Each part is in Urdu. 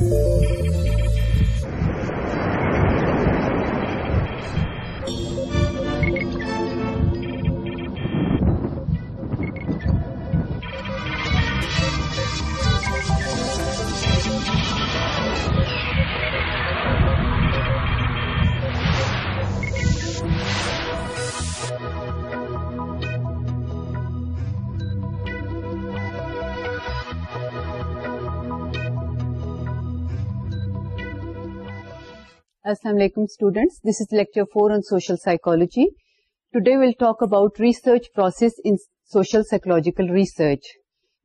Thank you. Assalamu alaikum students, this is lecture 4 on social psychology. Today we'll talk about research process in social psychological research.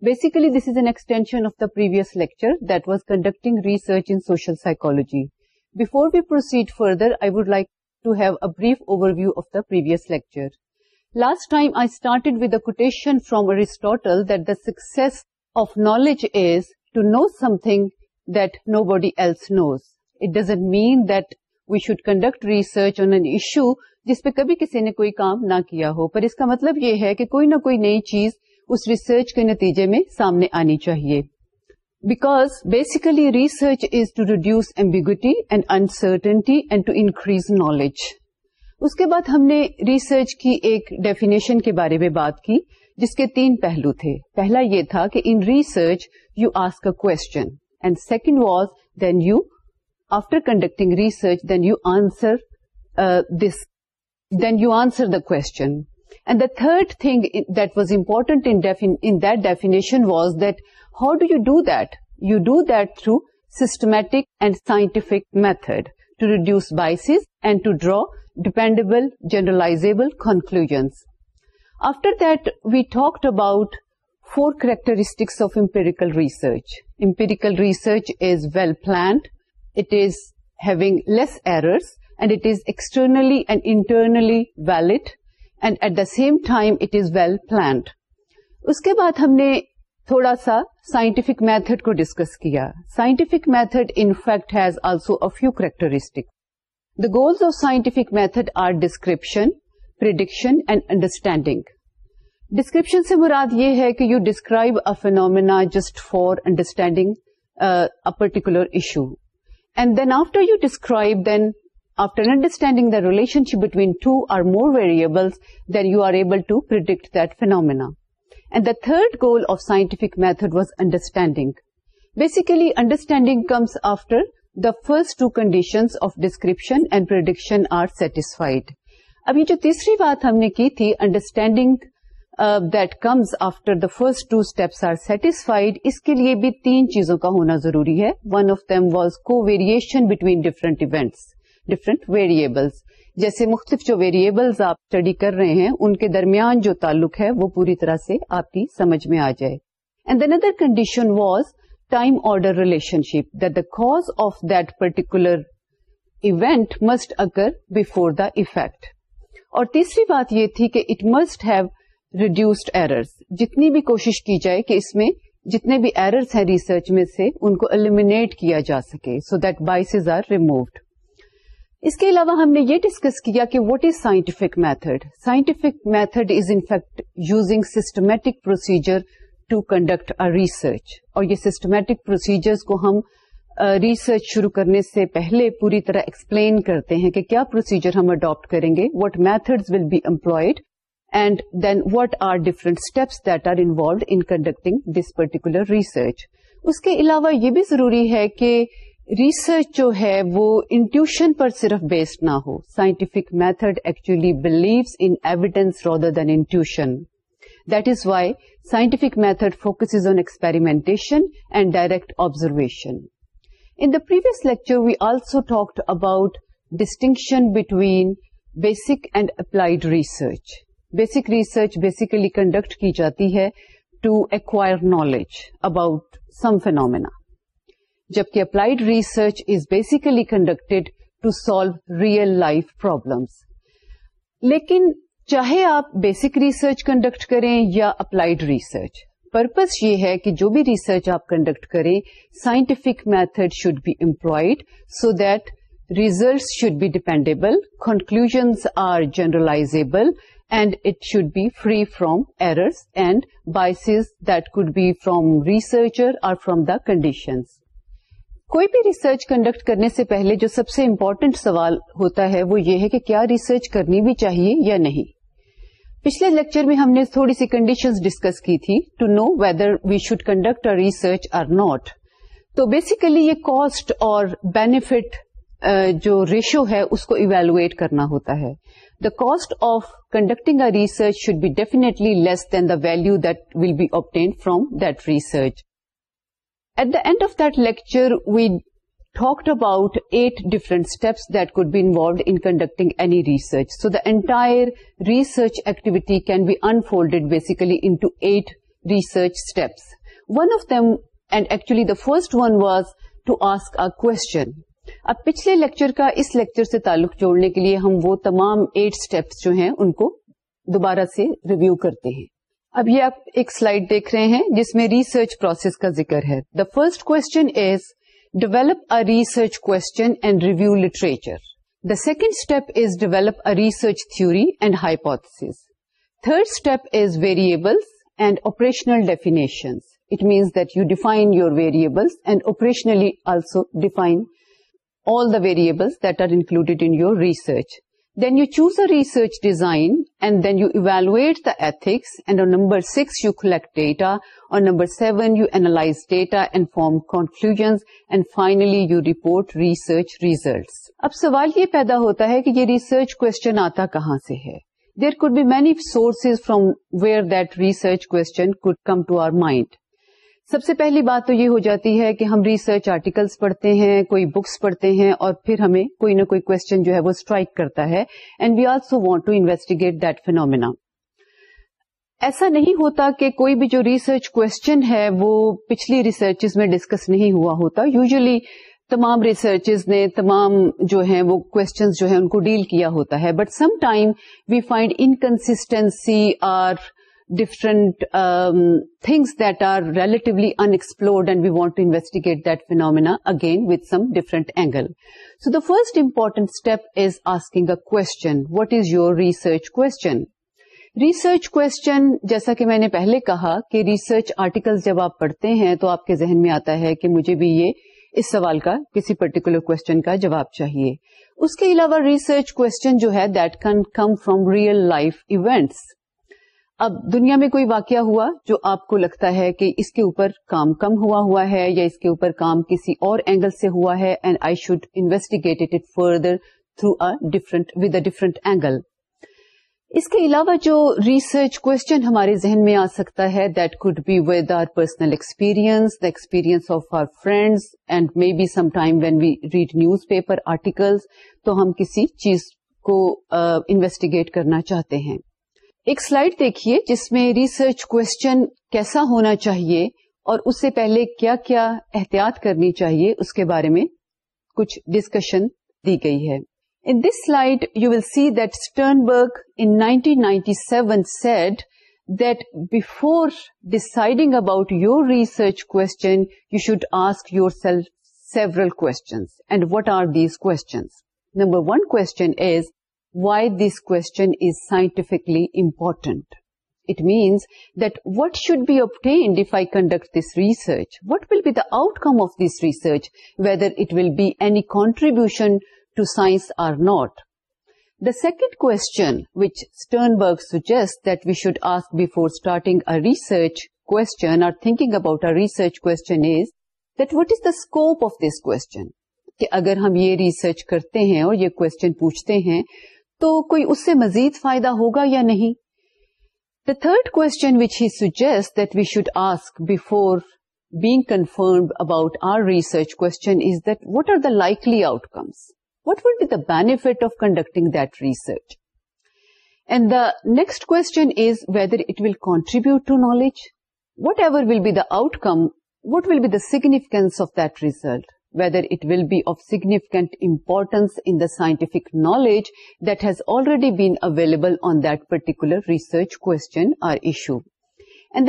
Basically this is an extension of the previous lecture that was conducting research in social psychology. Before we proceed further, I would like to have a brief overview of the previous lecture. Last time I started with a quotation from Aristotle that the success of knowledge is to know something that nobody else knows. It doesn't mean that we should conduct research on an issue جس پہ کبھی کسی نے کوئی کام نہ کیا ہو پر اس کا مطلب یہ ہے کہ کوئی نہ کوئی نئی چیز اس ریسرچ کے نتیجے میں سامنے آنی چاہیے because basically research is to reduce ambiguity and uncertainty and to increase knowledge اس کے بعد ہم نے ریسرچ کی ایک ڈیفینیشن کے بارے میں بات کی جس کے تین پہلو تھے پہلا یہ تھا کہ in research you ask a question and second was then you after conducting research, uh, then you answer the question. And the third thing that was important in that definition was that how do you do that? You do that through systematic and scientific method to reduce biases and to draw dependable, generalizable conclusions. After that, we talked about four characteristics of empirical research. Empirical research is well planned, it is having less errors and it is externally and internally valid and at the same time it is well planned اس کے بعد ہم نے تھوڑا سا سائنٹفک میتھڈ کو ڈسکس کیا scientific method in fact has also a few characteristic the goals of scientific method are description prediction and understanding description سے مراد یہ ہے کہ you describe a phenomena just for understanding a particular issue and then after you describe after understanding the relationship between two or more variable then you are able to predict that phenomena and the third goal of scientific method was understanding basically understanding comes after the first two condition of description and prediction are satisfied ابھی جو تیسری بات ہم نے کی تھی understanding that comes after the first two steps are satisfied اس کے لیے بھی تین چیزوں کا ہونا ضروری ہے one of them was covariation between different events different variables جیسے مختلف جو ویریبلز آپ اسٹڈی کر رہے ہیں ان کے درمیان جو تعلق ہے وہ پوری طرح سے آپ کی سمجھ میں آ جائے and then other condition was time order relationship that the cause of that particular event must occur before the effect اور تیسری بات یہ تھی کہ it must have reduced errors جتنی بھی کوشش کی جائے کہ اس میں جتنے بھی ایررس ہیں ریسرچ میں سے ان کو المینیٹ کیا جا سکے so that biases are removed اس کے علاوہ ہم نے یہ ڈسکس کیا کہ what is scientific method scientific method is in fact using systematic procedure to conduct a research اور یہ سسٹمیٹک پروسیجرز کو ہم ریسرچ شروع کرنے سے پہلے پوری طرح ایکسپلین کرتے ہیں کہ کیا پروسیجر ہم اڈاپٹ کریں گے what methods will be employed and then what are different steps that are involved in conducting this particular research اس کے علاوہ یہ بھی ضروری ہے کہ ریسرچ جو ہے وہ انٹیوشن پر صرف بیسڈ نہ ہو scientific method actually believes in evidence rather than intuition that is why scientific method focuses on experimentation and direct observation in the previous lecture we also talked about distinction between basic and applied research basic research basically conduct کی جاتی ہے to acquire knowledge about some phenomena جبکہ applied research is basically conducted to solve real life problems لیکن چاہے آپ بیسک ریسرچ کنڈکٹ کریں یا اپلائڈ ریسرچ پرپز یہ ہے کہ جو بھی ریسرچ آپ کنڈکٹ کریں scientific method should be employed so that results should be dependable conclusion or generalizable and it should be free from errors and biases that could be from researcher or from the conditions کوئی بھی ریسرچ کنڈکٹ کرنے سے پہلے جو سب سے امپورٹنٹ سوال ہوتا ہے وہ یہ ہے کہ کیا ریسرچ کرنی بھی چاہیے یا نہیں پچھلے لیکچر میں ہم نے تھوڑی سی کنڈیشنز ڈسکس کی تھی to know whether we should conduct research or not تو بیسیکلی یہ کاسٹ اور بینیفٹ جو ریشو ہے اس کو ایویلویٹ کرنا ہوتا ہے the cost of conducting a research should be definitely less than the value that will be obtained from research at the end of that lecture we talked about eight different steps that could be involved in conducting any research so the entire research activity can be unfolded basically into eight research steps one of them and actually the first one was to ask a question اب پچھلے لیکچر کا اس لیکچر سے تعلق جوڑنے کے لیے ہم وہ تمام ایٹ اسٹیپس جو ہیں ان کو دوبارہ سے ریویو کرتے ہیں اب یہ آپ ایک سلائڈ دیکھ رہے ہیں جس میں ریسرچ پروسیس کا ذکر ہے the first question is develop a research question and review literature the second step is develop a research theory and hypothesis third step is variables and operational definition it means that you define your variables and operationally also define all the variable that are included in your research then you choose a research design and then you evaluate the ethics number six you collect data اور number seven you analyze data and form conclusion and finally you report research result اب سوال یہ پیدا ہوتا ہے کہ یہ ریسرچ کو آتا کہاں سے ہے there could be many sources from where that research could come to our mind سب سے پہلی بات تو یہ ہو جاتی ہے کہ ہم ریسرچ آرٹیکلس پڑھتے ہیں کوئی بکس پڑھتے ہیں اور پھر ہمیں کوئی نہ کوئی کوشچن جو ہے وہ اسٹرائک کرتا ہے and we also want to investigate that phenomena ایسا نہیں ہوتا کہ کوئی بھی جو ریسرچ کوشچن ہے وہ پچھلی ریسرچز میں ڈسکس نہیں ہوا ہوتا یوزلی تمام ریسرچز نے تمام جو ہیں وہ کوشچنز جو ہیں ان کو ڈیل کیا ہوتا ہے but some time we find inconsistency or different things that are relatively unexplored and we want to investigate that phenomena again with some different angle so the first important step is asking a question what is your research کو ریسرچ کوشچن جیسا کہ میں نے پہلے کہا کہ ریسرچ آرٹیکل جب آپ پڑھتے ہیں تو آپ کے ذہن میں آتا ہے کہ مجھے بھی یہ اس سوال کا کسی پرٹیکولر کوشچن کا جواب چاہیے اس کے علاوہ ریسرچ کوشچن جو ہے that can come from real life events اب دنیا میں کوئی واقعہ ہوا جو آپ کو لگتا ہے کہ اس کے اوپر کام کم ہوا ہوا ہے یا اس کے اوپر کام کسی اور اینگل سے ہوا ہے and I should investigate it further through different with a different angle اس کے علاوہ جو ریسرچ کوشچن ہمارے ذہن میں آ سکتا ہے that could be with our personal experience the experience of our friends and may be some time when we read newspaper articles تو ہم کسی چیز کو انویسٹیگیٹ uh, کرنا چاہتے ہیں ایک سلائڈ دیکھیے جس میں ریسرچ کوشچن کیسا ہونا چاہیے اور اس سے پہلے کیا کیا احتیاط کرنی چاہیے اس کے بارے میں کچھ ڈسکشن دی گئی ہے in this slide you will see that Sternberg in nineteen ninety seven said that before deciding about your research question you should ask yourself several questions and what are these کو number one question is why this کون scientifically important it means that what should be obtained if I conduct this research what will be the outcome of this research whether it will be E contribution to science not the second کچنبرگ suggest that we should ask before starting a research question about our research question what is the scope of this question کہ اگر ہم یہ ریسرچ کرتے ہیں اور یہ کوشچن پوچھتے ہیں تو کوئی اس سے مزید فائدہ ہوگا یا نہیں the third question which he suggest that we should ask before bag confirm about our research quote are the likely outcome what will benefit of conducting دیسرچ and the next question is whether it will contribute to knowledge whatever will be the outcome what will be the significance of دیزلٹ whether it will be of significant importance in the scientific knowledge that has already be available on درٹیکلر research کو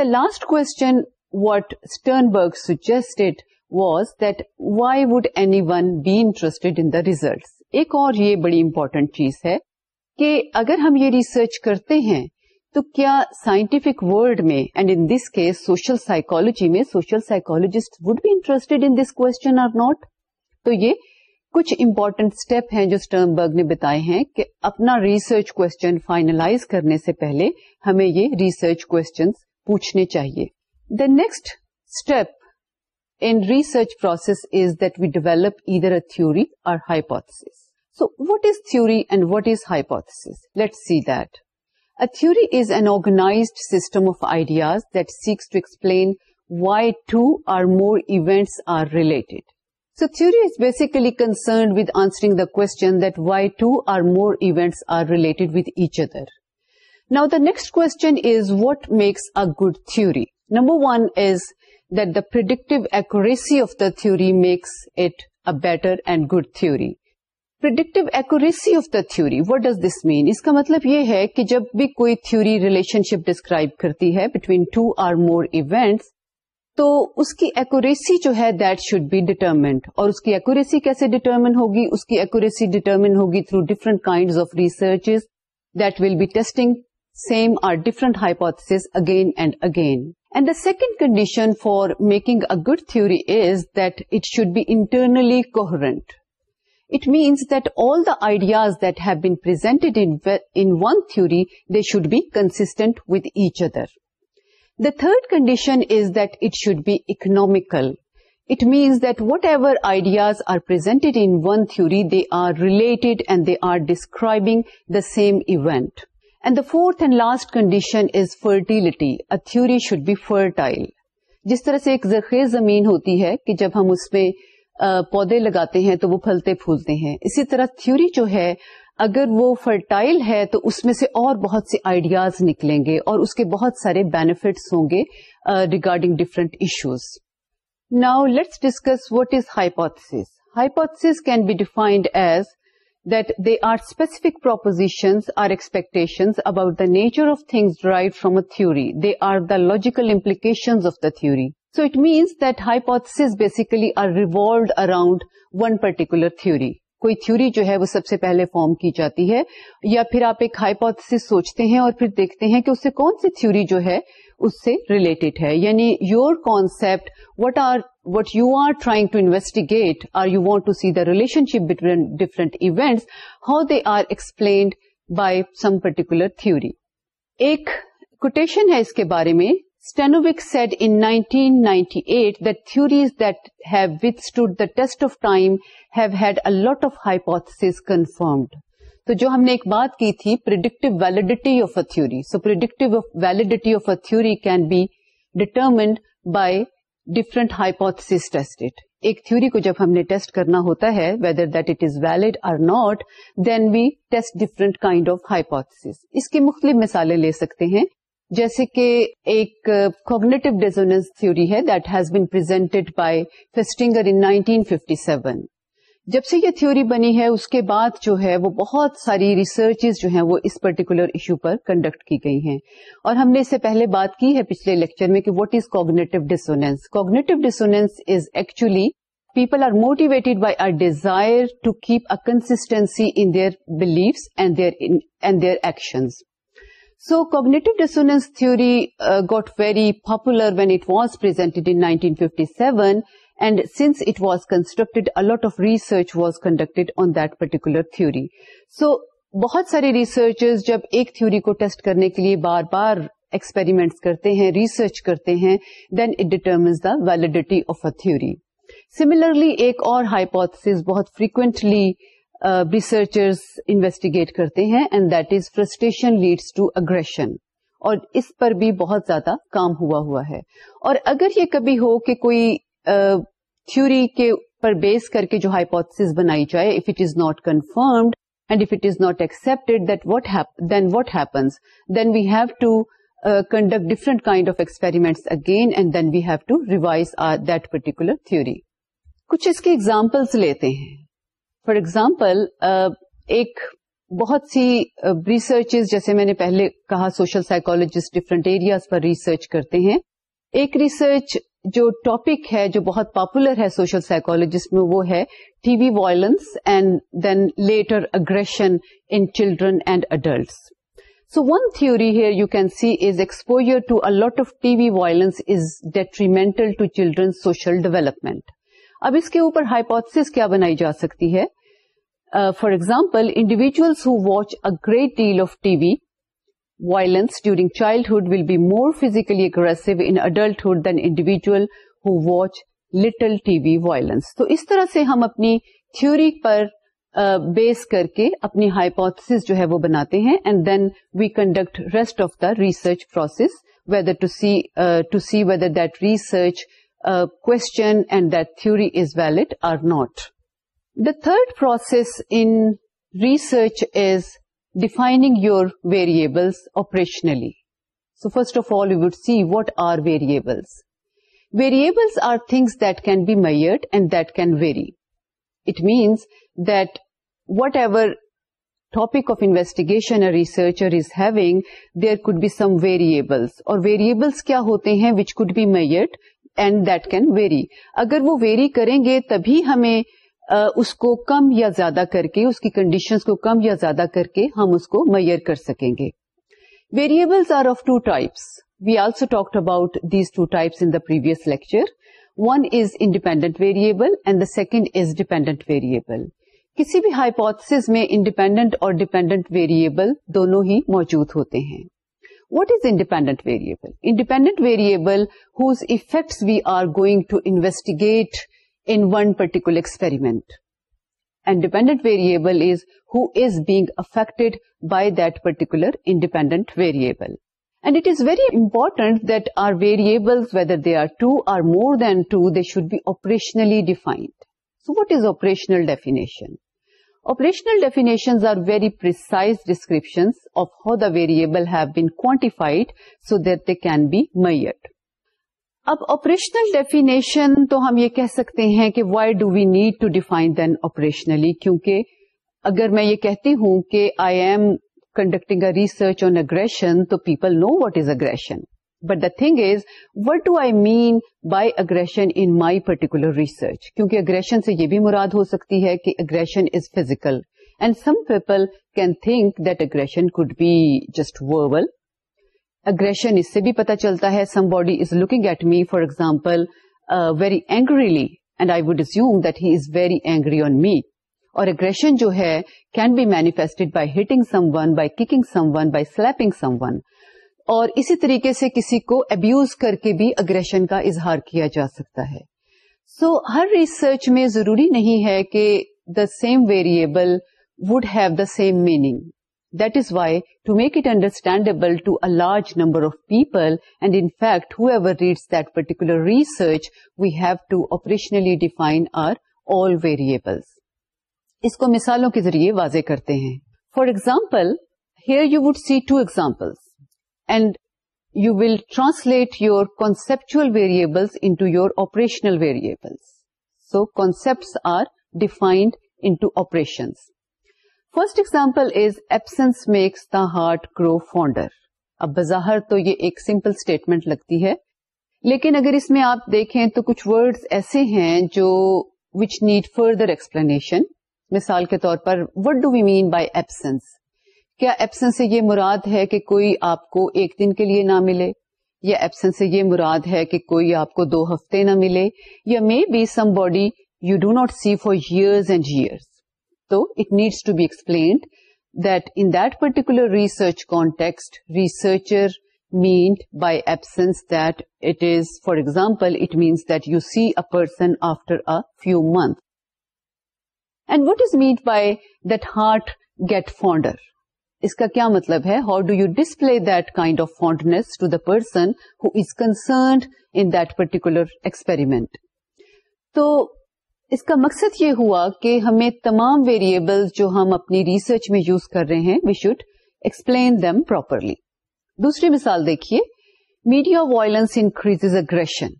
لاسٹ کوٹ Sternberg suggested was that why would anyone be interested in the result ایک اور یہ بڑی امپارٹنٹ چیز ہے کہ اگر ہم یہ ریسرچ کرتے ہیں تو کیا سائنٹیفک ورلڈ میں and in this case social psychology میں social psychologist would be interested in this question or not تو یہ کچھ امپورٹنٹ اسٹیپ ہیں جو برگ نے بتائے ہیں کہ اپنا ریسرچ کوشچن فائنلائز کرنے سے پہلے ہمیں یہ ریسرچ کوشچن پوچھنے چاہیے the next step in research process is that we develop either a theory or hypothesis so what is theory and what is hypothesis let see that A theory is an organized system of ideas that seeks to explain why two or more events are related. So theory is basically concerned with answering the question that why two or more events are related with each other. Now the next question is, what makes a good theory? Number one is that the predictive accuracy of the theory makes it a better and good theory. Predictive accuracy of the theory what does this mean اس کا مطلب یہ ہے کہ جب بھی کوئی تھوری ریلیشن شپ ڈسکرائب کرتی ہے between two or more events تو اس کی ایکوریسی جو ہے دیٹ شوڈ بی ڈیٹرمنٹ اور اس کی ایکوریسی کیسے ڈیٹرمن ہوگی اس کی ایکوریسی ڈیٹرمن ہوگی through different kind of research that will be testing same or different hypothesis again and again and the second condition for making a good theory is that it should be internally coherent it means that all the ideas that have been put one theory they should be constant which either the third condition is that it should be economical it means that what ever ideas are presented in one theory they are relate and they are describing the same event and the fourth and last condition is fertility a theory should be fertile جس طرح سے ایک زرخیز زمین ہوتی ہے کہ جب ہم اس میں پودے لگاتے ہیں تو وہ پھلتے پھولتے ہیں اسی طرح تھیوری جو ہے اگر وہ فرٹائل ہے تو اس میں سے اور بہت سے آئیڈیاز نکلیں گے اور اس کے بہت سارے بینیفٹس ہوں گے regarding different issues now let's discuss what is hypothesis hypothesis can be defined as that they are specific propositions or expectation about the nature of things derived from a theory they are the logical implication of the theory so it means that hypothesis basically are revolved around one particular theory. کوئی تھیوری جو ہے وہ سب سے پہلے فارم کی جاتی ہے یا پھر آپ ایک ہائیپوتھس سوچتے ہیں اور پھر دیکھتے ہیں کہ اس سے کون سی تھیوری جو ہے اس سے ریلیٹڈ ہے یعنی your concept what are what you are trying to investigate or you want to see the relationship between different events how they are explained by some particular theory ایک کوٹیشن ہے اس کے بارے میں Stanovic said in 1998 that theories that have withstood the test of time have had a lot of hypotheses confirmed. تو جو ہم نے ایک بات کی تھی predictive validity of a theory so predictive validity of a theory can be determined by different hypothesis tested ایک تھیوری کو جب ہم نے ٹیسٹ کرنا ہوتا ہے whether that it is valid or not then we test different kind of hypothesis اس کی مختلف مثالیں لے سکتے ہیں جیسے کہ ایک کوگنیٹو ڈیزونس تھیوری ہے that has been پرٹیڈ by Festinger in 1957 جب سے یہ تھیوری بنی ہے اس کے بعد جو ہے وہ بہت ساری ریسرچ جو ہیں وہ اس پرٹیکولر ایشو پر کنڈکٹ کی گئی ہیں اور ہم نے اس سے پہلے بات کی ہے پچھلے لیکچر میں کہ what is cognitive dissonance cognitive dissonance is actually people are motivated by our desire to keep a consistency in their beliefs and and their actions so cognitive dissonance theory got very popular when it was presented in 1957 fifty seven and since it was constructed a lot of research was conducted on that particular theory so بہت سارے ریسرچرز جب ایک تھیوری کو ٹیسٹ کرنے کے لیے بار بار ایکسپیریمنٹس کرتے ہیں ریسرچ کرتے ہیں then it determines the validity of a theory similarly ایک اور ہائپوتھس بہت فریکوینٹلی ریسرچرز انویسٹیگیٹ کرتے ہیں and that is frustration leads to aggression اور اس پر بھی بہت زیادہ کام ہوا ہوا ہے اور اگر یہ کبھی ہو کہ کوئی uh, کے پر بیس کر کے جو ہائیپوتھس بنائی جائے if it is not confirmed and if it is not accept that what then what happens then we have to conduct different kind of experiment again and then we have to revise or that particular theory کچھ اس کی ایگزامپلس لیتے ہیں فار ایگزامپل uh, ایک بہت سی ریسرچز uh, جیسے میں نے پہلے کہا سوشل سائیکولوجسٹ ڈفرینٹ ایریاز پر ریسرچ کرتے ہیں ایک ریسرچ جو ٹاپک ہے جو بہت پاپولر ہے سوشل سائیکولوجسٹ میں وہ ہے T V violence and then later aggression in children and adults so one theory here you can see is exposure to a lot of T V violence is detrimental to children social development اب اس کے اوپر ہائپوتھس کیا بنائی جا سکتی ہے for example individuals who watch a great deal of T V violence during childhood will be more physically aggressive in adulthood than individual who watch little T V violence تو اس طرح سے ہم اپنی تھیوری پر بیس کر کے اپنی ہائپوتھس جو ہے وہ بناتے ہیں and then we conduct rest of the research process whether to see to see whether that research question and that theory is valid or not the third process in research is defining your variables operationally so first of all you would see what are variables variables are things that can be measured and that can vary it means that ever topic of investigation research is having there could be some variables اور ویریبلس کیا ہوتے ہیں which could be measured and that can vary اگر وہ ویری کریں گے تبھی ہمیں اس کو کم یا زیادہ کر کے اس کی کنڈیشنز کو کم یا زیادہ کر کے ہم اس کو میئر کر سکیں گے variables are of two types we also talk about these two types in the previous lecture one is independent variable and the second is dependent variable کسی بھی ہائپوتھس میں انڈیپینڈنٹ اور ڈیپینڈنٹ ویریبل دونوں ہی موجود ہوتے ہیں What is independent variable? Independent variable whose effects we are going to investigate in one particular experiment. And dependent variable is who is being affected by that particular independent variable. And it is very important that our variables, whether they are 2 or more than 2, they should be operationally defined. So what is operational definition? Operational definitions are very precise descriptions of how the variable have been quantified so that they can be measured. اب آپریشنل ڈیفینیشن تو ہم یہ کہہ سکتے ہیں کہ why do we need to define then operationally کیونکہ اگر میں یہ کہتی ہوں کہ I am conducting a research on aggression تو people know what is aggression but the thing is what do I mean by aggression in my particular research کیونکہ اگریشن سے یہ بھی مراد ہو سکتی ہے کہ aggression is physical and some people can think دگریشن could be just aggression اس سے بھی پتہ چلتا ہے somebody is looking at me for example very angrily and I وڈومٹ he is very angry on me اور اگریشن جو ہے can be manifest by hitting someone by kicking someone by slapping someone اور اسی طریقے سے کسی کو ابیوز کر کے بھی اگریشن کا اظہار کیا جا سکتا ہے سو so, ہر ریسرچ میں ضروری نہیں ہے کہ the same variable would have the same meaning that is why to make it understandable to a large number of people and in fact whoever reads that particular research we have to operationally define our all variables اس کو مثالوں کے ذریعے واضح کرتے ہیں for example here you would see two examples and you will translate your conceptual variables into your operational variables so concepts are defined into operations first example is absence makes the heart grow fonder اب بظاہر تو یہ ایک سمپل اسٹیٹمنٹ لگتی ہے لیکن اگر اس میں آپ دیکھیں تو کچھ ورڈز ایسے ہیں جو وچ نیڈ فردر ایکسپلینیشن مثال کے طور پر what do we mean by absence کیا ایبسنس سے یہ مراد ہے کہ کوئی آپ کو ایک دن کے لیے نہ ملے یا ایبسنس سے یہ مراد ہے کہ کوئی آپ کو دو ہفتے نہ ملے یا may be somebody you do not see for years and years تو it needs to be explained that in that particular research context researcher meant by absence that it is for example it means that you see a person after a few month and what is made by that heart get fonder اس کا کیا مطلب ہے how do you display that kind of فونڈنیس to the person who is concerned in that particular experiment تو اس کا مقصد یہ ہوا کہ ہمیں تمام ویریبل جو ہم اپنی ریسرچ میں یوز کر رہے ہیں we should explain them properly دوسری مثال دیکھیے میڈیا وائلنس انکریز اگریشن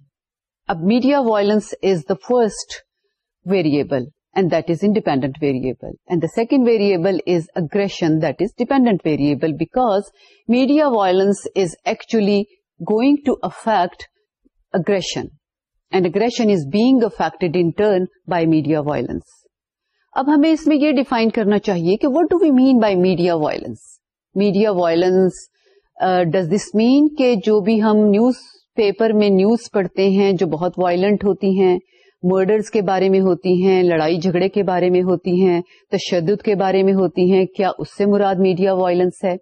اب media violence is the first variable and that is independent variable and the second variable that is dependent variable because media violence is actually going to affect aggression is being affect in turn by media violence اب ہمیں اس میں یہ ڈیفائن کرنا چاہیے کہ what do we mean by media violence media violence does this mean کہ جو بھی ہم نیوز پیپر میں نیوز پڑھتے ہیں جو بہت وائلنٹ ہوتی ہیں مرڈرز کے بارے میں ہوتی ہیں لڑائی جھگڑے کے بارے میں ہوتی ہیں تشدد کے بارے میں ہوتی ہیں کیا اس سے مراد میڈیا وائلنس ہے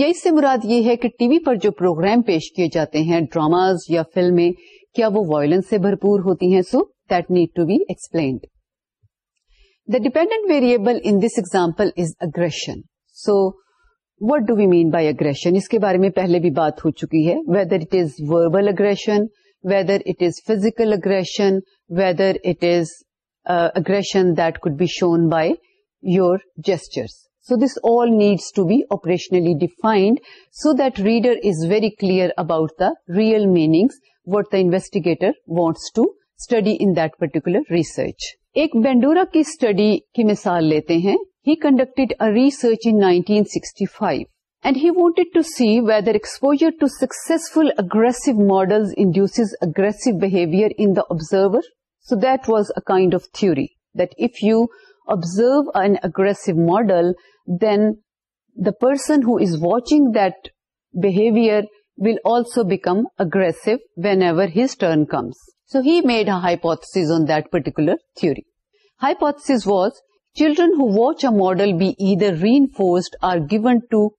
یا اس سے مراد یہ ہے کہ ٹی وی پر جو پروگرام پیش کیے جاتے ہیں ڈراماز یا فلمیں کیا وہ وائلنس سے بھرپور ہوتی ہیں so that need to be explained the dependent variable in this example is aggression so what do we mean by aggression اس کے بارے میں پہلے بھی بات ہو چکی ہے whether it is verbal aggression whether it is physical aggression whether it is aggression could be shown by researchers this all this to be operationally defined so that reader is very clear about the real meanings what the investigator wants to study in particular research ایک بینڈورا کی اسٹڈی کی مثال لیتے ہیں he conducted research in nineteen sixty five and he wanted to see whether exposure to successful aggressive models induces aggressive behavior in the observer. So that was a kind of theory that if you observe an aggressive model, then the person who is watching that behavior will also become aggressive whenever his turn comes. So he made a hypothesis on that particular theory. Hypothesis was, children who watch a model be either reinforced or given to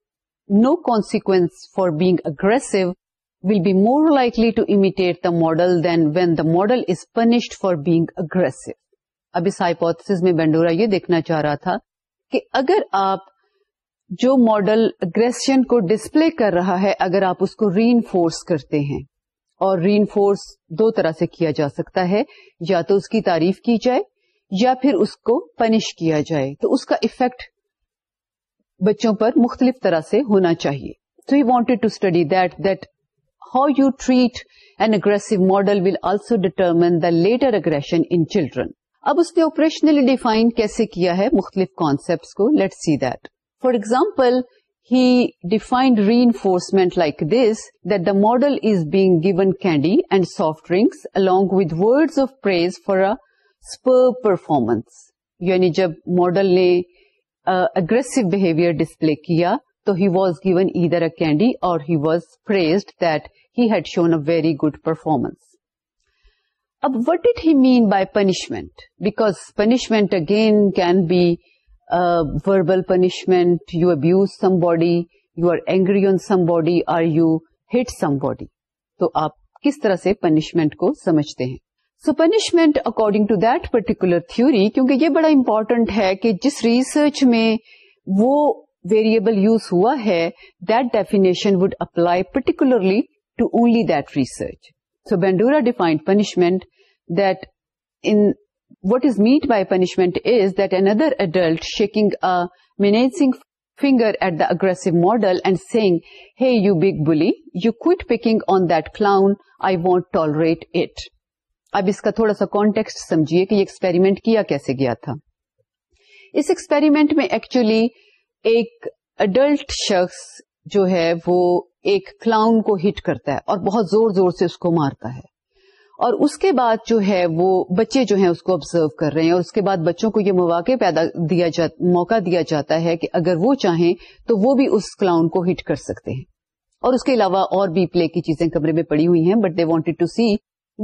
no consequences for being aggressive will be more likely to imitate the model than when the model is punished for being aggressive. اب اس ہائپوتھس میں بینڈورا یہ دیکھنا چاہ رہا تھا کہ اگر آپ جو ماڈل اگریشن کو ڈسپلے کر رہا ہے اگر آپ اس کو ری انفورس کرتے ہیں اور ری انفورس دو طرح سے کیا جا سکتا ہے یا تو اس کی تعریف کی جائے یا پھر اس کو پنش کیا جائے تو اس کا افیکٹ بچوں پر مختلف طرح سے ہونا چاہیے he wanted to study that that how you treat an aggressive model will also determine the later aggression in children اب اس نے آپریشنلی ڈیفائن کیسے کیا ہے مختلف کانسپٹ کو let see that for example he defined reinforcement like this that the model is being given candy and soft drinks along with word of praise for اسپر performance یعنی جب ماڈل نے اگریسو بہیویئر ڈسپلے کیا تو he was given either a candy اور he was praised that he had shown a very good performance اب what did he mean by punishment because punishment again can be verbal punishment you abuse somebody you are angry on somebody are you hit somebody تو آپ کس طرح سے پنشمنٹ کو سمجھتے ہیں so punishment according to that particular theory کیونکہ یہ بڑا امپورٹنٹ ہے کہ جس ریسرچ میں وہ ویریبل یوز ہوا ہے that definition would apply particularly to only that research so Bandura defined punishment that in what is made by punishment is that an other adult shaking managing finger finger at the model model and hey, you you big bully you picking on on that clown I want tolerate اب اس کا تھوڑا سا کانٹیکسٹ سمجھیے کہ یہ ایکسپیریمنٹ کیا کیسے گیا تھا اس ایکسپیریمنٹ میں ایکچولی ایک اڈلٹ شخص جو ہے وہ ایک کلاؤن کو ہٹ کرتا ہے اور بہت زور زور سے اس کو مارتا ہے اور اس کے بعد جو ہے وہ بچے جو ہیں اس کو آبزرو کر رہے ہیں اور اس کے بعد بچوں کو یہ مواقع پیدا دیا موقع دیا جاتا ہے کہ اگر وہ چاہیں تو وہ بھی اس کلاؤن کو ہٹ کر سکتے ہیں اور اس کے علاوہ اور بھی پلے کی چیزیں کمرے میں پڑی ہوئی ہیں but they wanted to see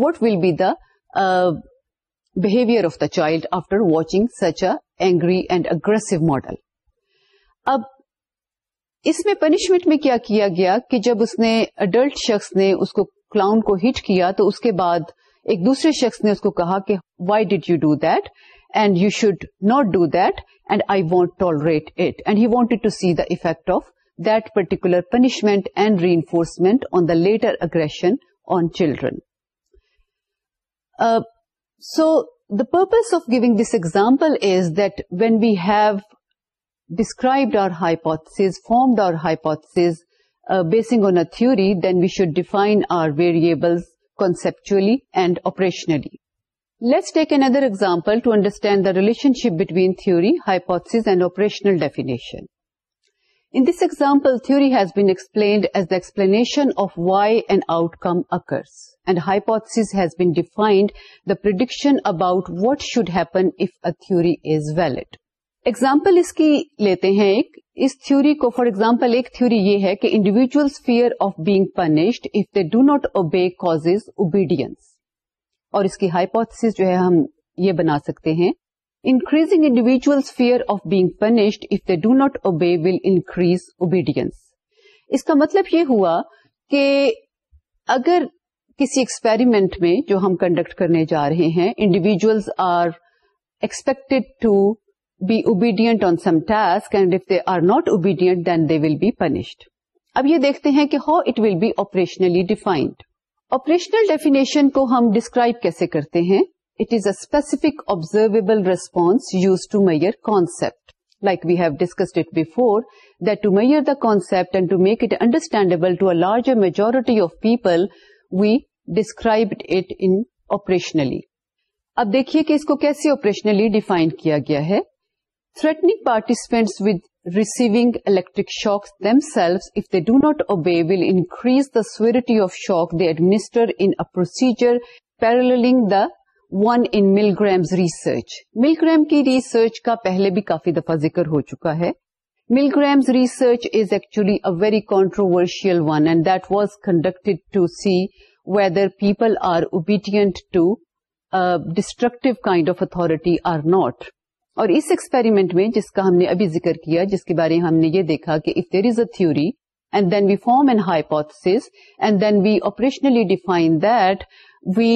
what will uh, of of the child after watching such angry and aggressive model اب اس میں پنشمنٹ میں کیا کیا گیا کہ جب اس نے اڈلٹ شخص نے اس کو کلاؤن کو ہٹ کیا تو اس کے بعد ایک دوسرے شخص نے اس کو کہا کہ why did you do that and you should not do that and I want tolerate it and he want to see the effect of that particular punishment and reinforcement on the later aggression on children Uh, so the purpose of giving this example is that when we have described our hypothesis, formed our hypothesis, uh, basing on a theory, then we should define our variables conceptually and operationally. Let's take another example to understand the relationship between theory, hypothesis, and operational definition. In this example, theory has been explained as the explanation of why an outcome occurs. And hypothesis has been defined the production about what should happen تھوڑی از ویلڈ ایگزامپل اس کی لیتے ہیں ایک اس تھیوری کو فار ایگزامپل ایک تھیوری یہ ہے کہ individual fear of being punished if they do not obey cause obedience اور اس کی ہائیپوتھس جو ہے ہم یہ بنا سکتے ہیں increasing individuals fear of being punished if they do not obey will increase obedience اس کا مطلب یہ ہوا کہ اگر کسی ایکسپیریمنٹ میں جو ہم کنڈکٹ کرنے جا رہے ہیں individuals are expect be obedient on some task and they are not obedient then they will be punished اب یہ دیکھتے ہیں کہ how it will be operationally defined operational definition کو ہم ڈسکرائب کیسے کرتے ہیں it is a specific observable response use to measure concept like we have discussed it to measure the concept and to make it understandable to a larger majority of people we described it operationally اب دیکھیے کہ اس کو کیسے آپریشنلی ڈیفائن کیا گیا ہے threatening participants with receiving electric shock them them if they do not obey will increase the severity of shock they the procedure paralleling the one Milgram's research مل گرم کی ریسرچ کا پہلے بھی کافی دفعہ ذکر ہو چکا ہے Milgram's research is actually a very controversial one and that was conducted to see whether people are obedient to a uh, destructive kind of authority or not. اور اس ایکسپیریمنٹ میں جس کا ہم نے ابھی ذکر کیا جس کے بارے ہم نے یہ دیکھا کہ if there is a theory and then we form an hypothesis and then we operationally define that we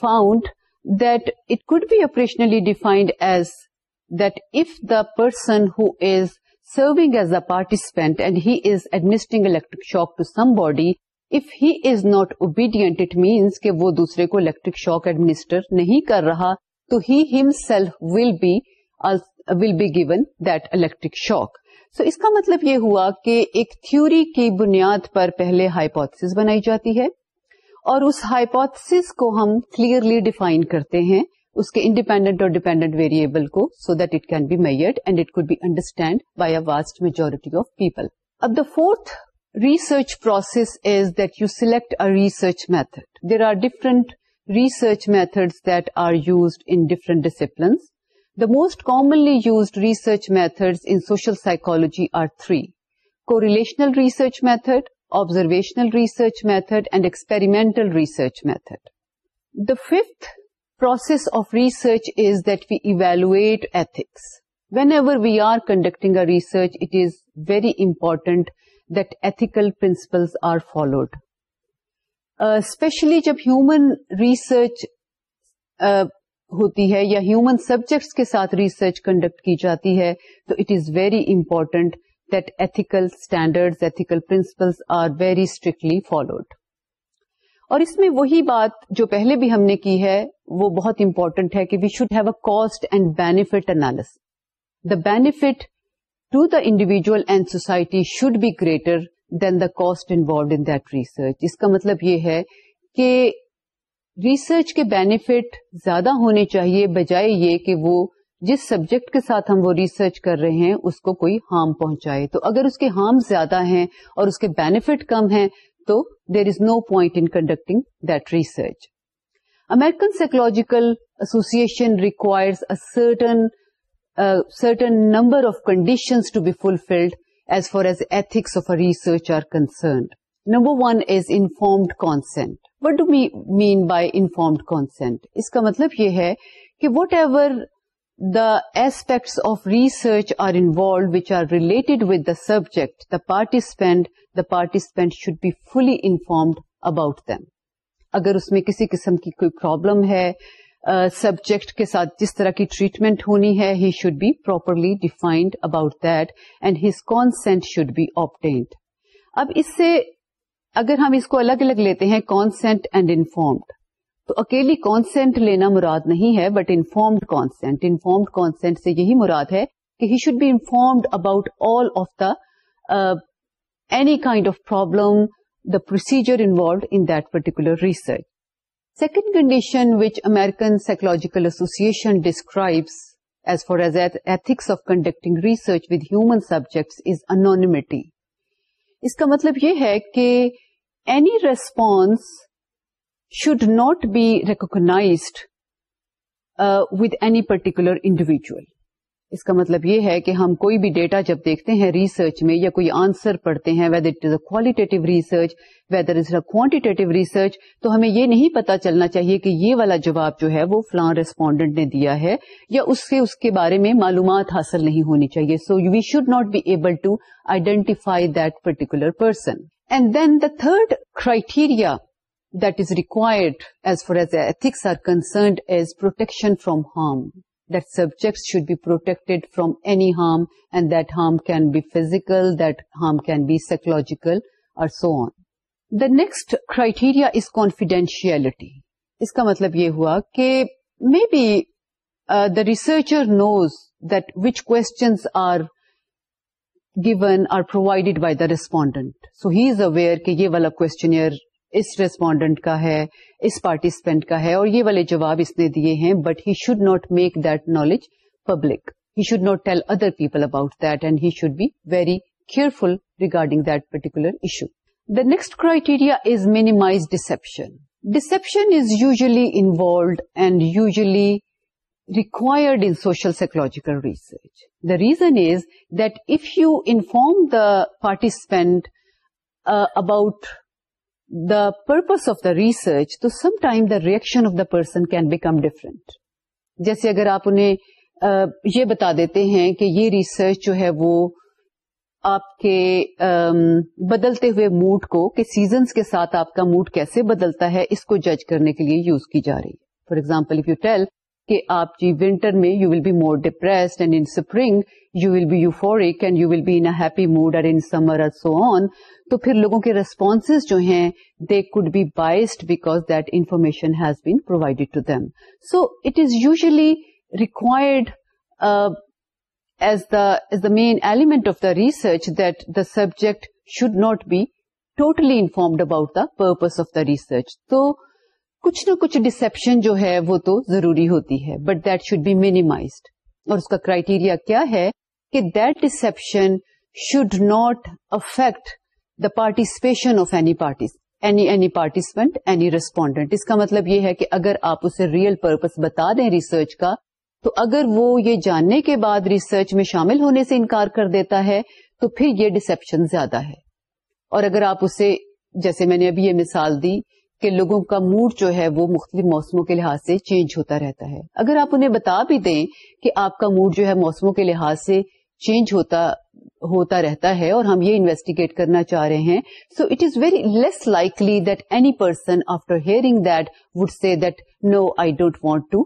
found that it could be operationally defined as that if the person who is serving as a participant and he is administering electric shock to somebody if he is not obedient it means کہ وہ دوسرے کو الیکٹرک شوق ایڈمنسٹر نہیں کر رہا تو he himself will be get electric shock so اس کا مطلب یہ ہوا کہ ایک تھوڑی کی بنیاد پر پہلے ہائیپوتھس بنائی جاتی ہے اور اس ہائیپوتھس کو ہم کلیئرلی ڈیفائن کرتے ہیں اس کے انڈیپینڈنٹ اور ڈیپینڈنٹ ویریبل کو so that it can be measured and it could be understand by vast majority of people اب the fourth research process is that you select a research method there are different research methods that are used in different disciplines the most commonly used research methods in social psychology are three correlational research method observational research method and experimental research method. The fifth process of research is that we evaluate ethics whenever we are conducting a research it is very important ethical principles are followed especially جب ہیومن ریسرچ ہوتی ہے یا ہیومن سبجیکٹس کے ساتھ ریسرچ کنڈکٹ کی جاتی ہے تو it is very important that ethical standard ethical principles are very strictly followed اور اس میں وہی بات جو پہلے بھی ہم نے کی ہے وہ بہت امپورٹنٹ ہے کہ we should have a cost and benefit analysis the benefit individual and society should be greater than the cost involved in that research اس کا مطلب یہ ہے کہ ریسرچ کے بینیفٹ زیادہ ہونے چاہیے بجائے یہ کہ وہ جس سبجیکٹ کے ساتھ ہم وہ ریسرچ کر رہے ہیں اس کو کوئی ہارم پہنچائے تو اگر اس کے ہارم زیادہ ہیں اور اس کے بینیفٹ کم ہیں تو there is no point in conducting that research American psychological requires requires certain number of conditions to be fulfilled as far as ethics of a research are concerned number one is informed consent what do mean by informed consent اس کا مطلب یہ ہے کہ whatever the aspects of research are involved which are related with the subject the participant the participant should be fully informed about them اگر اس میں کسی قسم کی کوئی پرابلم ہے سبجیکٹ کے ساتھ جس طرح کی ٹریٹمنٹ ہونی ہے he should be properly defined about that and his consent should be obtained اب اس سے اگر ہم اس کو الگ الگ لیتے ہیں کانسینٹ اینڈ انفارمڈ تو اکیلی کانسینٹ لینا مراد نہیں ہے but informed consent informed consent سے یہی مراد ہے کہ he should be informed about all of the any kind of problem the procedure involved in that particular research second condition which American psychological association describes as far as ethics of conducting research with human subjects is anonymity اس کا مطلب یہ ہے کہ any response not not be uh, with any particular individual اس کا مطلب یہ ہے کہ ہم کوئی بھی ڈیٹا جب دیکھتے ہیں ریسرچ میں یا کوئی آنسر پڑھتے ہیں whether it is a qualitative research whether is a quantitative research تو ہمیں یہ نہیں پتا چلنا چاہیے کہ یہ والا جواب جو ہے وہ فلان ریسپونڈنٹ نے دیا ہے یا اس سے اس کے بارے میں معلومات حاصل نہیں ہونی چاہیے so we should not be able to identify that particular person and then the third criteria that is record as far as a ethics are concerned as protection from harm that subject should be protected from any harm and that harm can be physical that harm can be psychological or so on the next criteria is confidentiality اس کا مطلب یہ ہوا کہ may be researcher nose that queried by the respondent so he is aware کہ یہ والا کوشچن اس ریسپونڈنٹ کا ہے اس پارٹیسپینٹ کا ہے اور یہ والے جواب اس نے دیے ہیں but he should not make that knowledge public he should not tell other people about that and he should be very careful regarding that particular issue the next criteria is minimize deception deception is usually involved and usually required in social psychological research the reason is that if you inform the participant about the purpose of the research تو some the the of of the person can become different جیسے اگر آپ انہیں یہ بتا دیتے ہیں کہ یہ ریسرچ جو ہے وہ آپ کے بدلتے ہوئے موڈ کو کہ سیزنس کے ساتھ آپ کا موڈ کیسے بدلتا ہے اس کو جج کرنے کے لیے یوز کی جا رہی ہے for example if you tell کہ آپ جی ونٹر میں you will be more depress and in spring you will be you and you will be in happy mood in summer اور سو آن تو پھر لوگوں کے ریسپانسز جو ہیں they could be biased because that information has been provided to them so it is usually required as the as the main element of the research that the subject should not be totally informed about the purpose of the research تو کچھ نہ کچھ ڈسپشن جو ہے وہ تو ضروری ہوتی ہے but that should be minimized اور اس کا کرائٹیریا کیا ہے کہ that deception should not affect the participation of any party any any participant any respondent اس کا مطلب یہ ہے کہ اگر آپ اسے ریئل پرپز بتا دیں ریسرچ کا تو اگر وہ یہ جاننے کے بعد ریسرچ میں شامل ہونے سے انکار کر دیتا ہے تو پھر یہ ڈسپشن زیادہ ہے اور اگر آپ اسے جیسے میں نے ابھی یہ مثال دی کہ لوگوں کا موڈ جو ہے وہ مختلف موسموں کے لحاظ سے چینج ہوتا رہتا ہے اگر آپ انہیں بتا بھی دیں کہ آپ کا موڈ جو ہے موسموں کے لحاظ سے چینج ہوتا رہتا ہے اور ہم یہ انویسٹیگیٹ کرنا چاہ رہے ہیں so it is very less likely that any person after hearing that would C that no I don't want to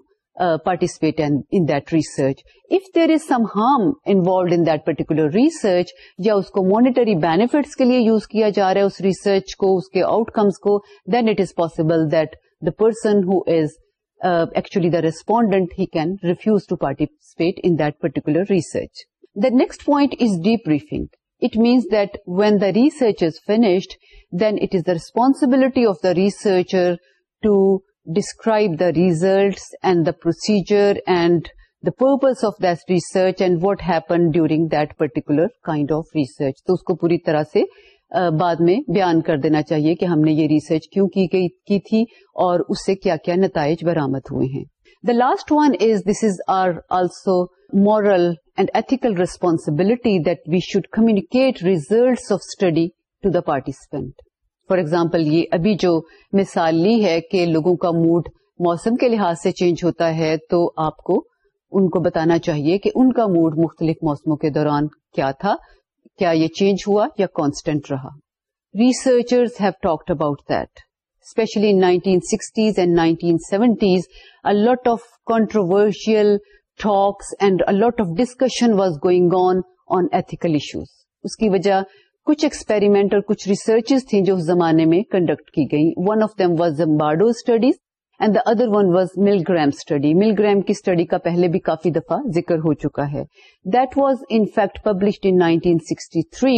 participate in that research if there is some harm involved in that particular research یا اس کو مانیٹری بینیفٹس کے لیے یوز کیا جا رہا ہے اس ریسرچ کو اس کے آؤٹ کمس کو then it is possible that the person who is actually the respondent he can refuse to participate in that particular research the next point is debriefing it means that when the research is finished then it is the responsibility of the researcher to describe the results and the procedure and the purpose of this research and what happen during that particular kind of research تو اس کو پوری طرح سے بعد میں بیان کر دینا چاہیے کہ ہم نے یہ ریسرچ کیوں کی تھی اور اس سے کیا کیا نتائج برامد ہوئے ہیں the last one is this is are also moral and ethical responsibility that we should communicate results of study to the participant for example یہ ابھی جو مثال لی ہے کہ لوگوں کا موڈ موسم کے لحاظ سے چینج ہوتا ہے تو آپ کو ان کو بتانا چاہیے کہ ان کا موڈ مختلف موسموں کے دوران کیا تھا کیا یہ چینج ہوا یا کانسٹینٹ رہا researchers have talked about that especially sixties and nineteen seventies a lot of controversial talks and a lot of discussion was going on on ethical issues اس کی وجہ کچھ ایکسپیریمنٹ اور کچھ ریسرچ تھیں جو اس زمانے میں کنڈکٹ کی گئی one of them was Zimbardo studies and the other one was Milgram study Milgram کی اسٹڈی کا پہلے بھی کافی دفعہ ذکر ہو چکا ہے that was in fact published in nineteen sixty three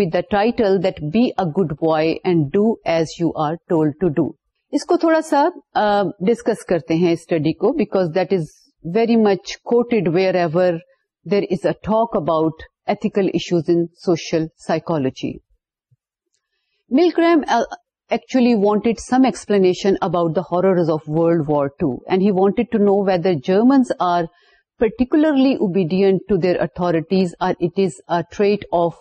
with the title that be a good boy and do as you are told to do اس کو تھوڑا سا ڈسکس uh, کرتے ہیں اسٹڈی کو because that is very much quoted wherever there is a talk about ethical issues in social psychology. Milgram uh, actually wanted some explanation about the horrors of World War II, and he wanted to know whether Germans are particularly obedient to their authorities or it is a trait of